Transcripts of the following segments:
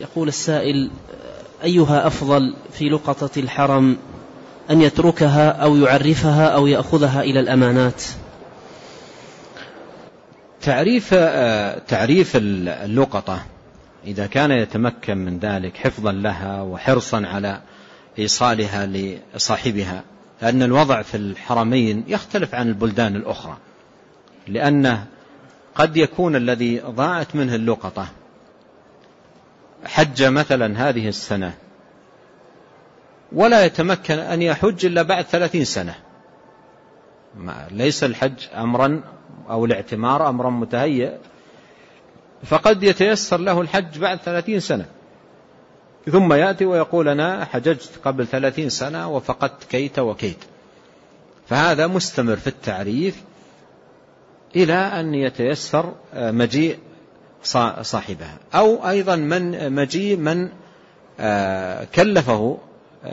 يقول السائل أيها أفضل في لقطة الحرم أن يتركها أو يعرفها أو يأخذها إلى الأمانات؟ تعريف تعريف اللقطة إذا كان يتمكن من ذلك حفظا لها وحرصا على إيصالها لصاحبها لأن الوضع في الحرمين يختلف عن البلدان الأخرى لأنه قد يكون الذي ضاعت منه اللقطة حج مثلا هذه السنة ولا يتمكن أن يحج إلا بعد ثلاثين سنة. ليس الحج أمرا أو الاعتمار أمرا متهيئ فقد يتيسر له الحج بعد ثلاثين سنة. ثم يأتي ويقول أنا حججت قبل ثلاثين سنة وفقدت كيت وكيت. فهذا مستمر في التعريف إلى أن يتيسر مجيء صاحبها. أو أيضا من مجيء من آه، كلفه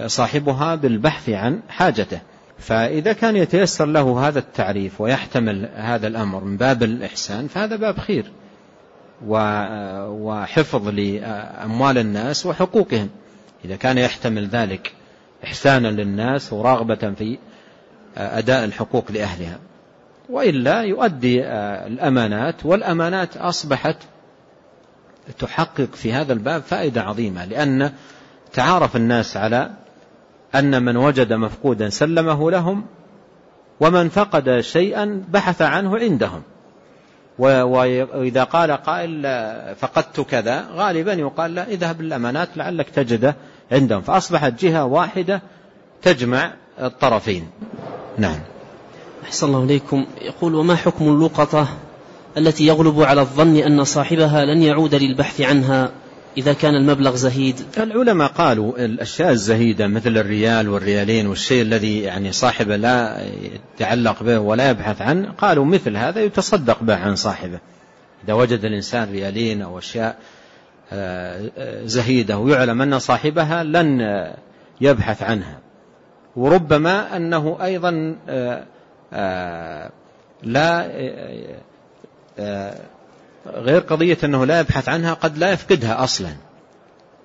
صاحبها بالبحث عن حاجته. فإذا كان يتيسر له هذا التعريف ويحتمل هذا الأمر من باب الإحسان فهذا باب خير وحفظ لأموال الناس وحقوقهم. إذا كان يحتمل ذلك إحسانا للناس ورغبة في أداء الحقوق لأهلها. وإلا يؤدي الأمانات والأمانات أصبحت تحقق في هذا الباب فائدة عظيمة لأن تعارف الناس على أن من وجد مفقودا سلمه لهم ومن فقد شيئا بحث عنه عندهم. وإذا قال قائل فقدت كذا غالبا يقال لا اذهب للأمانات لعلك تجده عندهم. فأصبحت جهة واحدة تجمع الطرفين. نعم. أحسن الله إليكم. يقول وما حكم اللقطة التي يغلب على الظن أن صاحبها لن يعود للبحث عنها إذا كان المبلغ زهيد. العلماء قالوا الأشياء الزهيدة مثل الريال والريالين والشيء الذي يعني صاحبه لا يتعلق به ولا يبحث عنه قالوا مثل هذا يتصدق به عن صاحبه. إذا وجد الإنسان ريالين أو أشياء آه، آه، زهيدة ويعلم أن صاحبها لن يبحث عنها. وربما أنه أيضا آه، لا غير قضية أنه لا يبحث عنها قد لا يفقدها أصلا.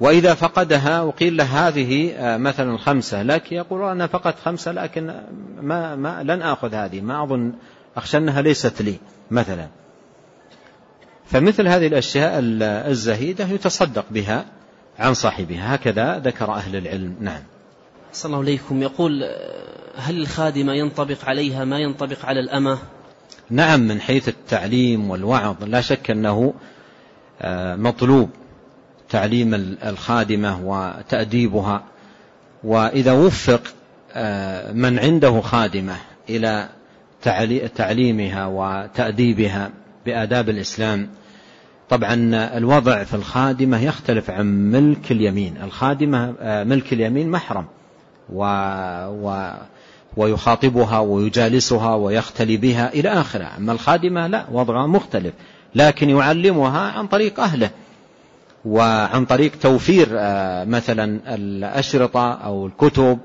وإذا فقدها وقيل له هذه آه، مثلا خمسة لك يقول أنا فقدت خمسة لكن ما, ما لن آخذ هذه ما أظن أخشى أنها ليست لي مثلا. فمثل هذه الأشياء الزهيدة يتصدق بها عن صاحبها. هكذا ذكر أهل العلم. نعم. صلى الله عليكم يقول هل الخادمة ينطبق عليها ما ينطبق على الأمة؟ نعم من حيث التعليم والوعظ. لا شك أنه آه، مطلوب تعليم الخادمة وتأديبها. وإذا وفق آه، من عنده خادمة إلى تعليمها وتأديبها بآداب الإسلام طبعا الوضع في الخادمة يختلف عن ملك اليمين. الخادمة آه، ملك اليمين محرم و, و ويخاطبها ويجالسها ويختلي بها إلى آخره. أما الخادمة لا وضعها مختلف لكن يعلمها عن طريق أهله وعن طريق توفير آه، مثلا الأشرطة أو الكتب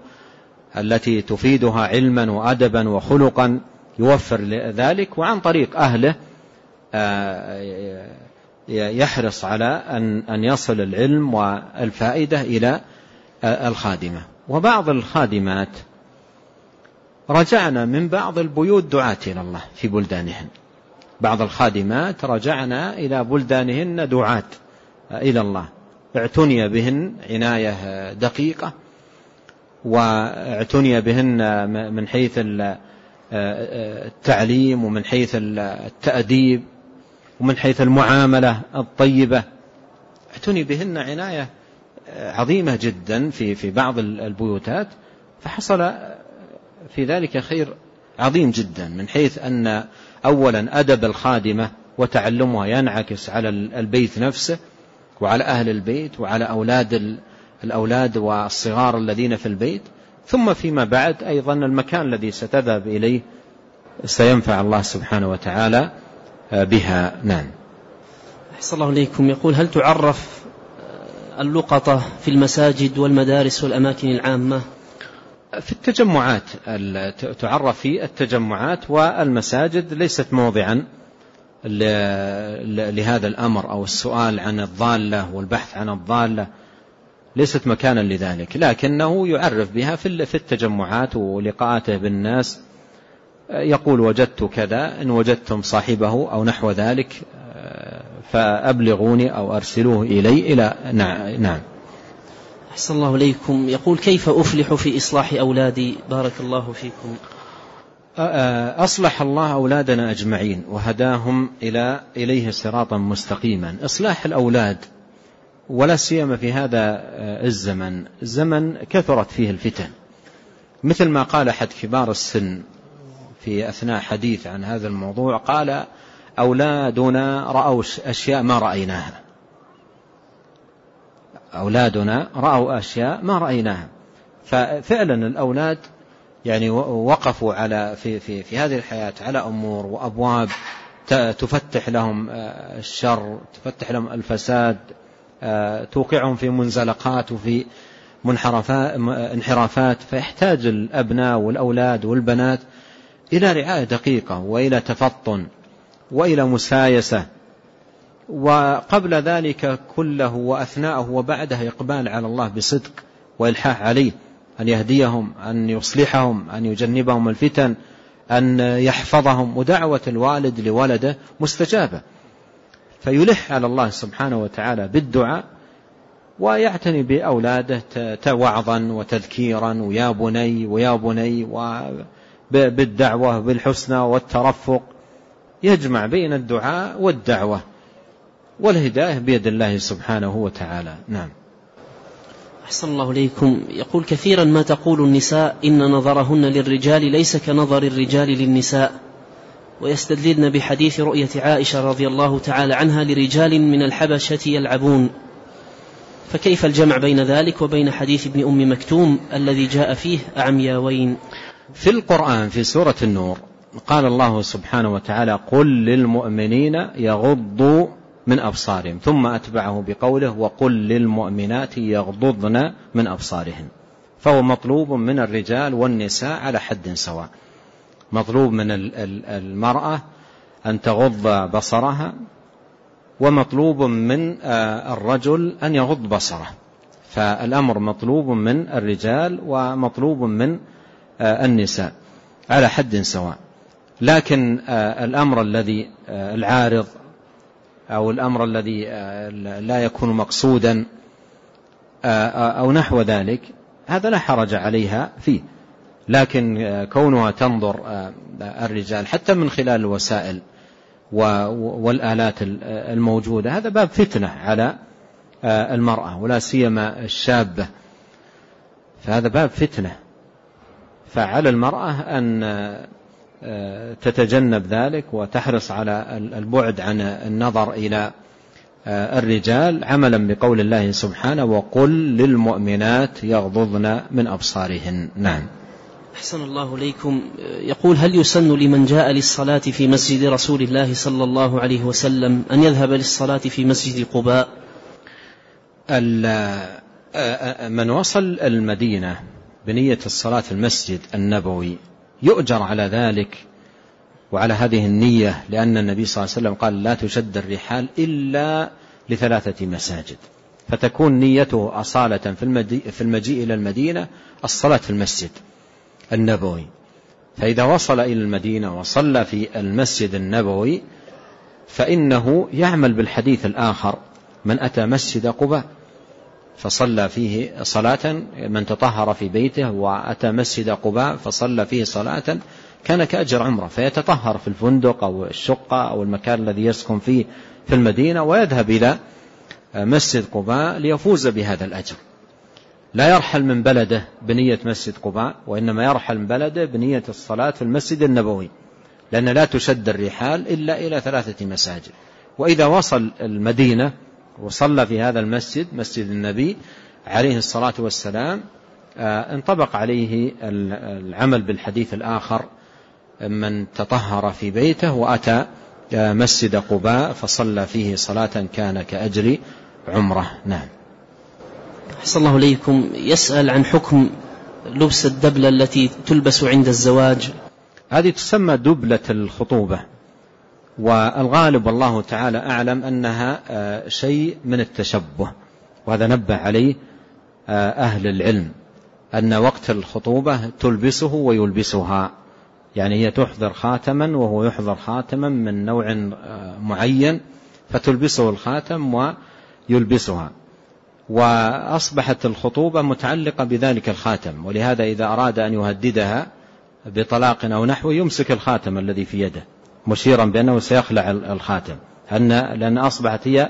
التي تفيدها علما وأدبا وخلقا يوفر ذلك وعن طريق أهله آه، يحرص على أن يصل العلم والفائدة إلى آه، الخادمة. وبعض الخادمات رجعنا من بعض البيوت دعاة إلى الله في بلدانهن. بعض الخادمات رجعنا إلى بلدانهن دعاة إلى الله. اعتني بهن عناية دقيقة واعتني بهن من حيث التعليم ومن حيث التأديب ومن حيث المعاملة الطيبة. اعتني بهن عناية عظيمة جدا في في بعض البيوتات. فحصل في ذلك خير عظيم جدا من حيث أن أولا أدب الخادمة وتعلمها ينعكس على البيت نفسه وعلى أهل البيت وعلى أولاد الأولاد والصغار الذين في البيت. ثم فيما بعد أيضا المكان الذي ستذهب إليه سينفع الله سبحانه وتعالى بها. نعم. أحسن الله إليكم. يقول هل تعرف اللقطة في المساجد والمدارس والأماكن العامة؟ في التجمعات تعرف في التجمعات والمساجد ليست موضعا لهذا الأمر أو السؤال عن الضالة والبحث عن الضالة ليست مكانا لذلك. لكنه يعرف بها في التجمعات ولقاءاته بالناس يقول وجدت كذا إن وجدتم صاحبه أو نحو ذلك فأبلغوني أو أرسلوه إلي إلى نعم. أحسن الله إليكم. يقول كيف أفلح في إصلاح أولادي؟ بارك الله فيكم. أصلح الله أولادنا أجمعين وهداهم إلى إليه صراطا مستقيما. إصلاح الأولاد ولا سيما في هذا الزمن. زمن كثرت فيه الفتن. مثل ما قال أحد كبار السن في أثناء حديث عن هذا الموضوع قال أولادنا رأوا أشياء ما رأيناها. أولادنا رأوا أشياء ما رأيناها. ففعلا الأولاد يعني وقفوا على في في في هذه الحياة على أمور وأبواب تفتح لهم آه، الشر تفتح لهم الفساد آه، توقعهم في منزلقات وفي انحرافات. فيحتاج الأبناء والأولاد والبنات إلى رعاية دقيقة وإلى تفطن وإلى مسايسة. وقبل ذلك كله وأثناءه وبعده إقبال على الله بصدق وإلحاح عليه أن يهديهم أن يصلحهم أن يجنبهم الفتن أن يحفظهم ودعوة الوالد لولده مستجابة. فيلح على الله سبحانه وتعالى بالدعاء ويعتني بأولاده وعظا وتذكيرا ويا بني ويا بني بالدعوة بالحسنى والترفق. يجمع بين الدعاء والدعوة. والهداية بيد الله سبحانه وتعالى. نعم. أحسن الله إليكم. يقول كثيرا ما تقول النساء إن نظرهن للرجال ليس كنظر الرجال للنساء. ويستدللن بحديث رؤية عائشة رضي الله تعالى عنها لرجال من الحبشة يلعبون. فكيف الجمع بين ذلك وبين حديث ابن أم مكتوم الذي جاء فيه أعمياوين؟ في القرآن في سورة النور قال الله سبحانه وتعالى قل للمؤمنين يغضوا من أبصارهم ثم أتبعه بقوله وقل للمؤمنات يغضضن من أبصارهن. فهو مطلوب من الرجال والنساء على حد سواء. مطلوب من المرأة أن تغض بصرها ومطلوب من آه، الرجل أن يغض بصره. فالأمر مطلوب من الرجال ومطلوب من آه، النساء على حد سواء. لكن آه، الأمر الذي العارض أو الأمر الذي آه، لا يكون مقصودا آه، آه، أو نحو ذلك هذا لا حرج عليها فيه. لكن كونها تنظر الرجال حتى من خلال الوسائل والآلات الموجودة هذا باب فتنة على المرأة ولا سيما الشابة. فهذا باب فتنة. فعلى المرأة أن تتجنب ذلك وتحرص على البعد عن النظر إلى آه، الرجال عملا بقول الله سبحانه وقل للمؤمنات يغضضن من أبصارهن. نعم. أحسن الله إليكم. يقول هل يسن لمن جاء للصلاة في مسجد رسول الله صلى الله عليه وسلم أن يذهب للصلاة في مسجد قباء؟ آه، آه، من وصل المدينة بنية الصلاة في المسجد النبوي يؤجر على ذلك وعلى هذه النية لأن النبي صلى الله عليه وسلم قال لا تشد الرحال إلا لثلاثة مساجد. فتكون نيته أصالة في المجيء إلى المدينة الصلاة في المسجد النبوي. فإذا وصل إلى المدينة وصلى في المسجد النبوي فإنه يعمل بالحديث الآخر من أتى مسجد قباء فصلى فيه صلاة من تطهر في بيته وأتى مسجد قباء فصلى فيه صلاة كان كأجر عمرة فيتطهر في الفندق أو الشقة أو المكان الذي يسكن فيه في المدينة ويذهب إلى مسجد قباء ليفوز بهذا الأجر. لا يرحل من بلده بنية مسجد قباء وإنما يرحل من بلده بنية الصلاة في المسجد النبوي لأن لا تشد الرحال إلا إلى ثلاثة مساجد. وإذا وصل المدينة وصلى في هذا المسجد مسجد النبي عليه الصلاة والسلام آه، انطبق عليه العمل بالحديث الآخر من تطهر في بيته وأتى آه، مسجد قباء فصلى فيه صلاة كان كأجر عمرة. نعم. أحسن الله إليكم. يسأل عن حكم لبس الدبلة التي تلبس عند الزواج. هذه تسمى دبلة الخطوبة. والغالب والله تعالى أعلم أنها شيء من التشبه وهذا نبه عليه أهل العلم أن وقت الخطوبة تلبسه ويلبسها يعني هي تحضر خاتما وهو يحضر خاتما من نوع معين فتلبسه الخاتم ويلبسها. وأصبحت الخطوبة متعلقة بذلك الخاتم ولهذا إذا أراد أن يهددها بطلاق أو نحو يمسك الخاتم الذي في يده. مشيرا بأنه سيخلع الخاتم. أن لأن أصبحت هي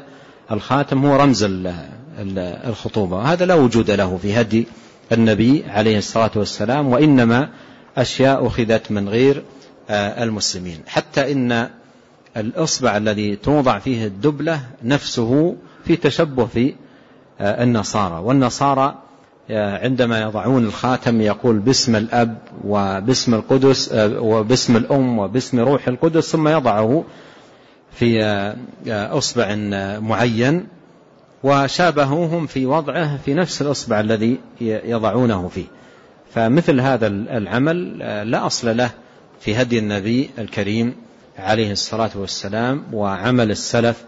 الخاتم هو رمز الخطوبة. وهذا لا وجود له في هدي النبي عليه الصلاة والسلام وإنما أشياء أخذت من غير المسلمين. حتى إن الإصبع الذي توضع فيه الدبلة نفسه في تشبه في النصارى. والنصارى عندما يضعون الخاتم يقول باسم الأب وباسم القدس وباسم الأم وباسم روح القدس ثم يضعه في أصبع معين وشابهوهم في وضعه في نفس الأصبع الذي يضعونه فيه. فمثل هذا العمل لا أصل له في هدي النبي الكريم عليه الصلاة والسلام وعمل السلف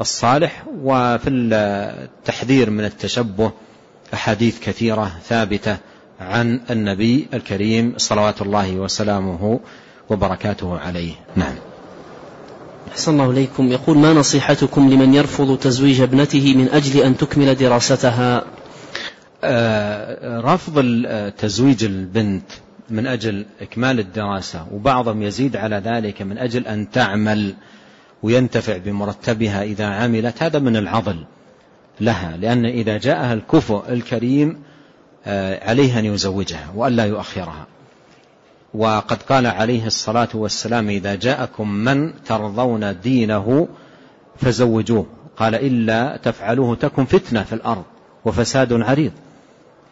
الصالح وفي التحذير من التشبه أحاديث كثيرة ثابتة عن النبي الكريم صلوات الله وسلامه وبركاته عليه. نعم. أحسن الله إليكم. يقول ما نصيحتكم لمن يرفض تزويج ابنته من أجل أن تكمل دراستها؟ آه رفض تزويج البنت من أجل إكمال الدراسة وبعضهم يزيد على ذلك من أجل أن تعمل وينتفع بمرتبها إذا عملت هذا من العضل. لها لأن إذا جاءها الكفؤ الكريم عليه أن يزوجها وألا يؤخرها. وقد قال عليه الصلاة والسلام إذا جاءكم من ترضون دينه فزوجوه. قال إلا تفعلوه تكن فتنة في الأرض وفساد عريض.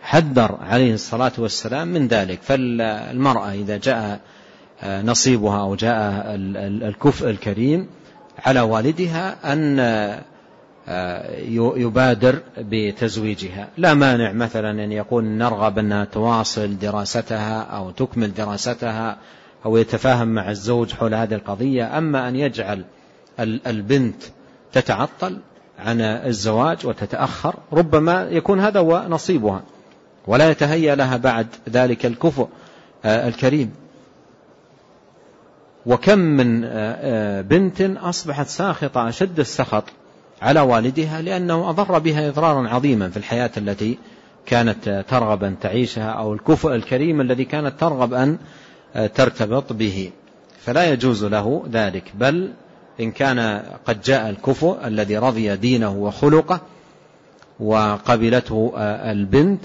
حذر عليه الصلاة والسلام من ذلك. فالمرأة إذا جاء نصيبها أو جاء الكفء الكريم على والدها أن يبادر بتزويجها. لا مانع مثلا أن يقول نرغب أنها تواصل دراستها أو تكمل دراستها أو يتفاهم مع الزوج حول هذه القضية. أما أن يجعل البنت تتعطل عن الزواج وتتأخر ربما يكون هذا هو نصيبها. ولا يتهيأ لها بعد ذلك الكفؤ الكريم. وكم من بنت أصبحت ساخطة أشد السخط على والدها لأنه أضر بها إضرارا عظيما في الحياة التي كانت ترغب أن تعيشها أو الكفء الكريم الذي كانت ترغب أن ترتبط به. فلا يجوز له ذلك. بل إن كان قد جاء الكفء الذي رضي دينه وخلقه وقبلته البنت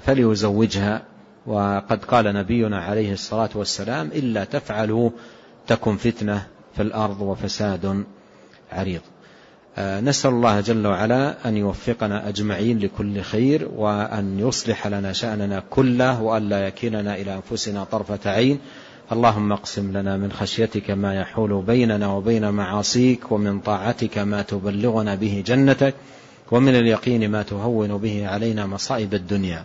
فليزوجها. وقد قال نبينا عليه الصلاة والسلام إلا تفعلوا تكن فتنة في الأرض وفساد عريض. نسأل الله جل وعلا أن يوفقنا أجمعين لكل خير وأن يصلح لنا شأننا كله وأن لا يكلنا إلى أنفسنا طرفة عين. اللهم اقسم لنا من خشيتك ما يحول بيننا وبين معاصيك ومن طاعتك ما تبلغنا به جنتك ومن اليقين ما تهون به علينا مصائب الدنيا.